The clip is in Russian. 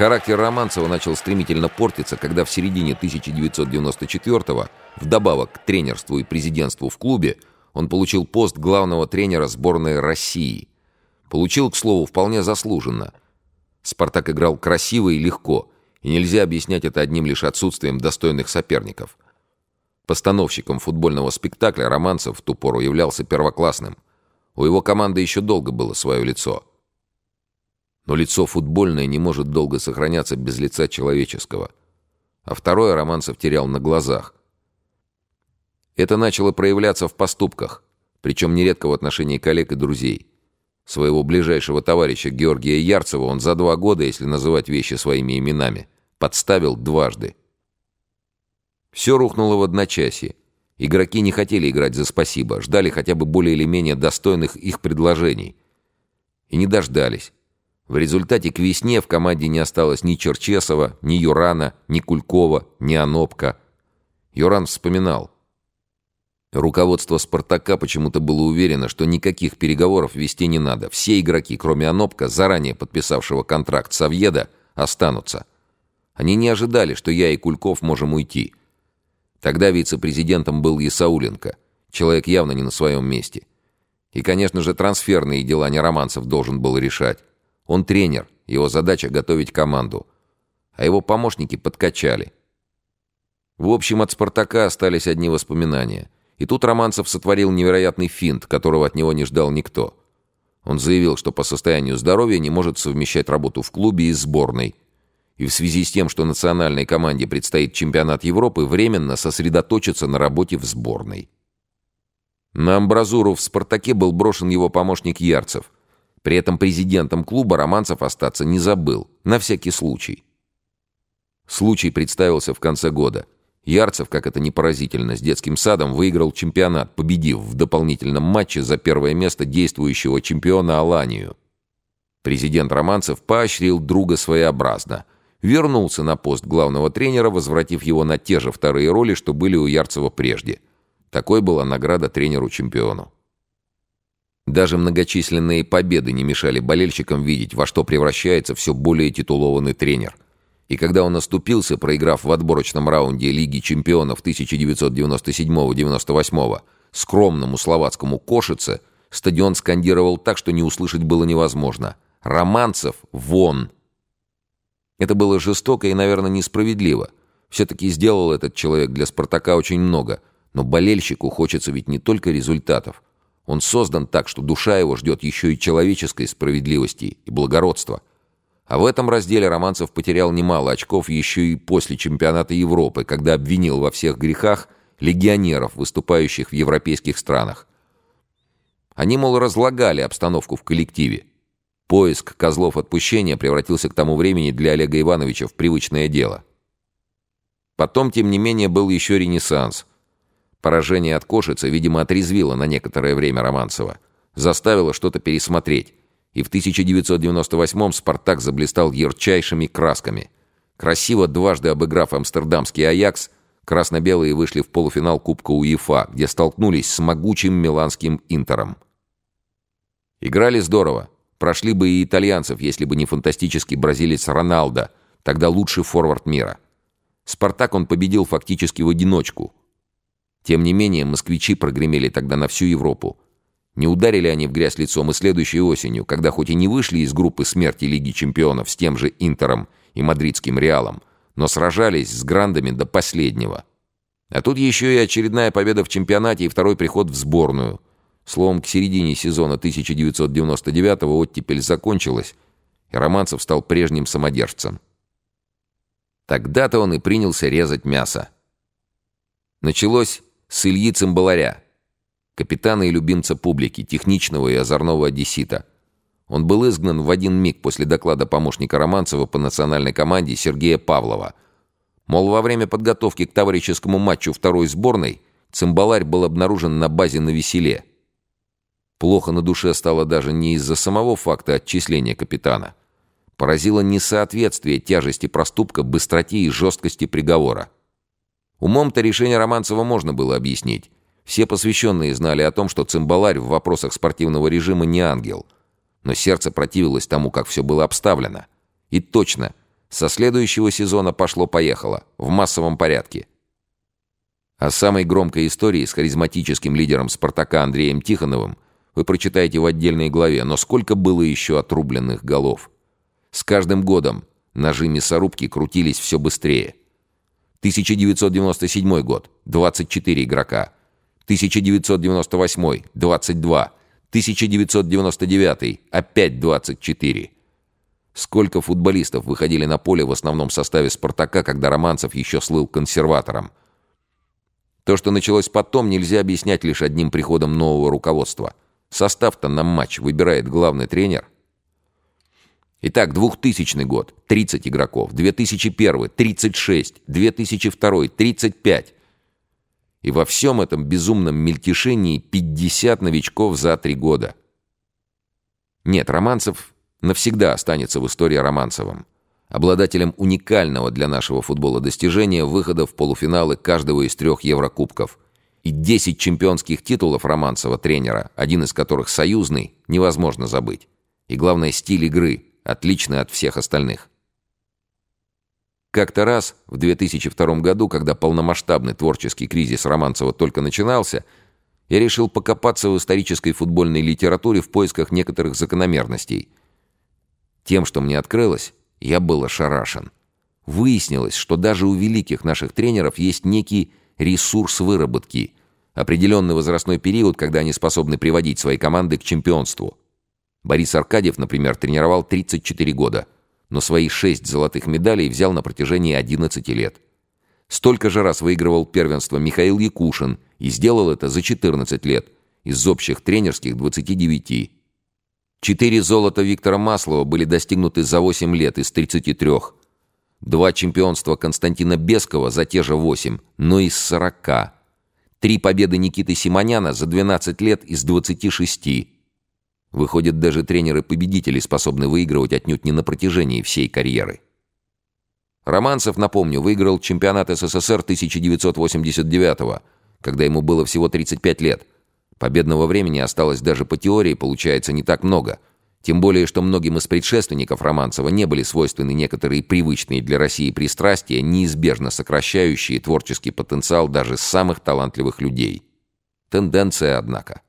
Характер Романцева начал стремительно портиться, когда в середине 1994-го, вдобавок к тренерству и президентству в клубе, он получил пост главного тренера сборной России. Получил, к слову, вполне заслуженно. «Спартак» играл красиво и легко, и нельзя объяснять это одним лишь отсутствием достойных соперников. Постановщиком футбольного спектакля Романцев в ту пору являлся первоклассным. У его команды еще долго было свое лицо. Но лицо футбольное не может долго сохраняться без лица человеческого. А второе Романцев терял на глазах. Это начало проявляться в поступках, причем нередко в отношении коллег и друзей. Своего ближайшего товарища Георгия Ярцева он за два года, если называть вещи своими именами, подставил дважды. Все рухнуло в одночасье. Игроки не хотели играть за спасибо, ждали хотя бы более или менее достойных их предложений. И не дождались. В результате к весне в команде не осталось ни Черчесова, ни Юрана, ни Кулькова, ни Анопка. Юран вспоминал. Руководство «Спартака» почему-то было уверено, что никаких переговоров вести не надо. Все игроки, кроме Анопка, заранее подписавшего контракт с Авьеда, останутся. Они не ожидали, что я и Кульков можем уйти. Тогда вице-президентом был Исауленко. Человек явно не на своем месте. И, конечно же, трансферные дела не Романцев должен был решать. Он тренер, его задача готовить команду. А его помощники подкачали. В общем, от «Спартака» остались одни воспоминания – и тут Романцев сотворил невероятный финт, которого от него не ждал никто. Он заявил, что по состоянию здоровья не может совмещать работу в клубе и сборной. И в связи с тем, что национальной команде предстоит чемпионат Европы, временно сосредоточиться на работе в сборной. На амбразуру в «Спартаке» был брошен его помощник Ярцев. При этом президентом клуба Романцев остаться не забыл, на всякий случай. Случай представился в конце года – Ярцев, как это не поразительно, с детским садом выиграл чемпионат, победив в дополнительном матче за первое место действующего чемпиона Аланию. Президент Романцев поощрил друга своеобразно. Вернулся на пост главного тренера, возвратив его на те же вторые роли, что были у Ярцева прежде. Такой была награда тренеру-чемпиону. Даже многочисленные победы не мешали болельщикам видеть, во что превращается все более титулованный тренер – и когда он оступился, проиграв в отборочном раунде Лиги чемпионов 1997-98 скромному словацкому Кошице, стадион скандировал так, что не услышать было невозможно. «Романцев, вон!» Это было жестоко и, наверное, несправедливо. Все-таки сделал этот человек для «Спартака» очень много. Но болельщику хочется ведь не только результатов. Он создан так, что душа его ждет еще и человеческой справедливости и благородства. А в этом разделе Романцев потерял немало очков еще и после чемпионата Европы, когда обвинил во всех грехах легионеров, выступающих в европейских странах. Они, мол, разлагали обстановку в коллективе. Поиск козлов отпущения превратился к тому времени для Олега Ивановича в привычное дело. Потом, тем не менее, был еще ренессанс. Поражение от Кошица, видимо, отрезвило на некоторое время Романцева. Заставило что-то пересмотреть и в 1998-м «Спартак» заблистал ярчайшими красками. Красиво дважды обыграв амстердамский «Аякс», красно-белые вышли в полуфинал Кубка УЕФА, где столкнулись с могучим миланским «Интером». Играли здорово. Прошли бы и итальянцев, если бы не фантастический бразилец Роналдо, тогда лучший форвард мира. «Спартак» он победил фактически в одиночку. Тем не менее, москвичи прогремели тогда на всю Европу. Не ударили они в грязь лицом и следующей осенью, когда хоть и не вышли из группы смерти Лиги чемпионов с тем же Интером и мадридским Реалом, но сражались с грандами до последнего. А тут еще и очередная победа в чемпионате и второй приход в сборную. Словом, к середине сезона 1999-го оттепель закончилась, и Романцев стал прежним самодержцем. Тогда-то он и принялся резать мясо. Началось с Ильи Цимбаларя, капитана и любимца публики, техничного и озорного одессита. Он был изгнан в один миг после доклада помощника Романцева по национальной команде Сергея Павлова. Мол, во время подготовки к товарищескому матчу второй сборной цимбаларь был обнаружен на базе на веселе. Плохо на душе стало даже не из-за самого факта отчисления капитана. Поразило несоответствие тяжести проступка, быстроте и жесткости приговора. Умом-то решение Романцева можно было объяснить. Все посвященные знали о том, что цимбаларь в вопросах спортивного режима не ангел. Но сердце противилось тому, как все было обставлено. И точно, Со следующего сезона пошло-поехало, в массовом порядке. О самой громкой истории с харизматическим лидером «Спартака» Андреем Тихоновым вы прочитаете в отдельной главе, но сколько было еще отрубленных голов. С каждым годом ножи мясорубки крутились все быстрее. 1997 год – 24 игрока. 1998 – 22. 1999 – опять 24. Сколько футболистов выходили на поле в основном составе «Спартака», когда Романцев еще слыл консерватором. То, что началось потом, нельзя объяснять лишь одним приходом нового руководства. Состав-то на матч выбирает главный тренер. Итак, 2000 год – 30 игроков, 2001 – 36, 2002 – 35. И во всем этом безумном мельтешении 50 новичков за три года. Нет, Романцев навсегда останется в истории Романцевым обладателем уникального для нашего футбола достижения выхода в полуфиналы каждого из трех Еврокубков. И 10 чемпионских титулов Романцева тренера, один из которых союзный, невозможно забыть. И главное, стиль игры, отличный от всех остальных. Как-то раз, в 2002 году, когда полномасштабный творческий кризис Романцева только начинался, я решил покопаться в исторической футбольной литературе в поисках некоторых закономерностей. Тем, что мне открылось, я был ошарашен. Выяснилось, что даже у великих наших тренеров есть некий ресурс выработки, определенный возрастной период, когда они способны приводить свои команды к чемпионству. Борис Аркадьев, например, тренировал 34 года, но свои 6 золотых медалей взял на протяжении 11 лет. Столько же раз выигрывал первенство Михаил Якушин и сделал это за 14 лет, из общих тренерских 29. Четыре золота Виктора Маслова были достигнуты за 8 лет из 33. Два чемпионства Константина Бескова за те же 8, но из 40. Три победы Никиты Симоняна за 12 лет из 26. Выходят, даже тренеры-победители способны выигрывать отнюдь не на протяжении всей карьеры. Романцев, напомню, выиграл чемпионат СССР 1989 когда ему было всего 35 лет – Победного времени осталось даже по теории, получается, не так много. Тем более, что многим из предшественников Романцева не были свойственны некоторые привычные для России пристрастия, неизбежно сокращающие творческий потенциал даже самых талантливых людей. Тенденция, однако.